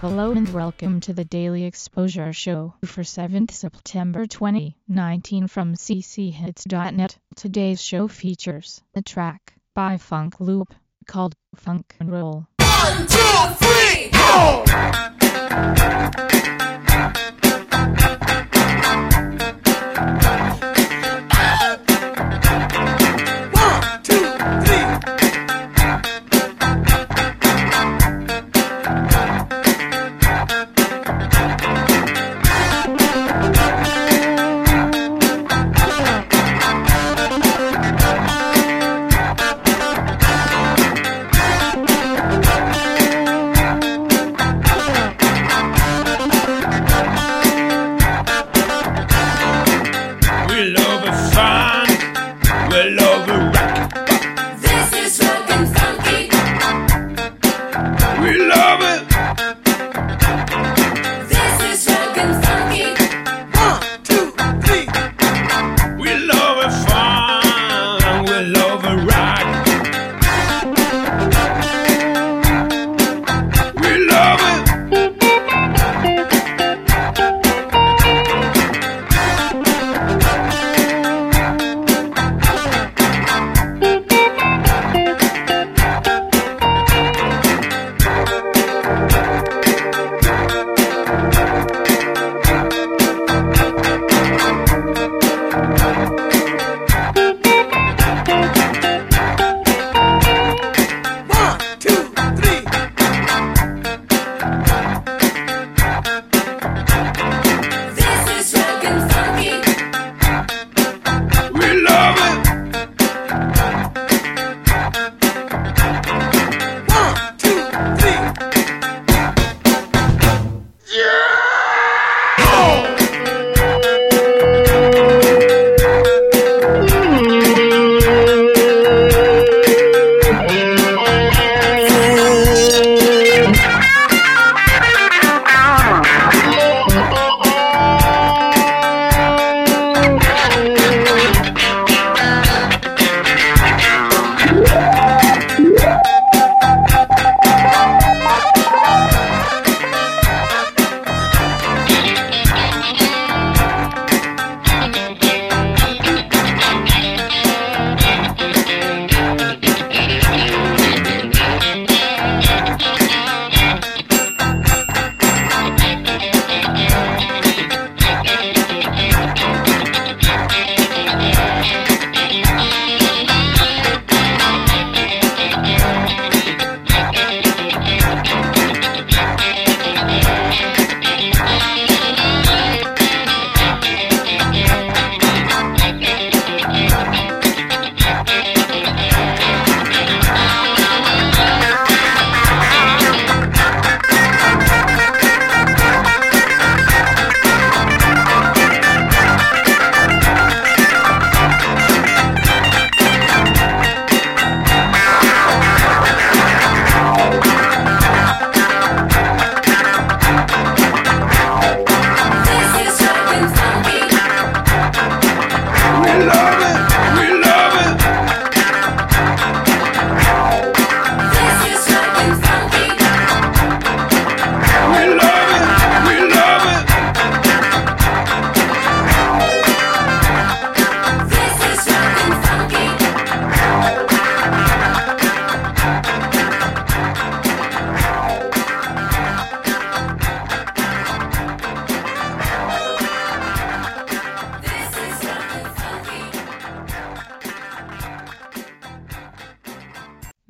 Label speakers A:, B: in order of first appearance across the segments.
A: Hello and welcome to the Daily Exposure Show for 7th September 2019 from cchits.net. Today's show features a track by Funk Loop called Funk and Roll.
B: One, two, three,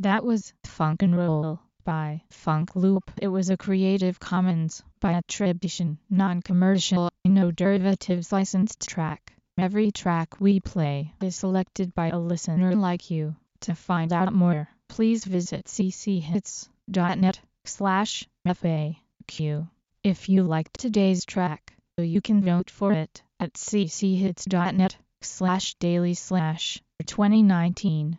A: That was Funk and Roll by Funk Loop. It was a Creative Commons by attribution, non-commercial, no derivatives licensed track. Every track we play is selected by a listener like you. To find out more, please visit cchits.net slash FAQ. If you liked today's track, you can vote for it at cchits.net slash daily slash 2019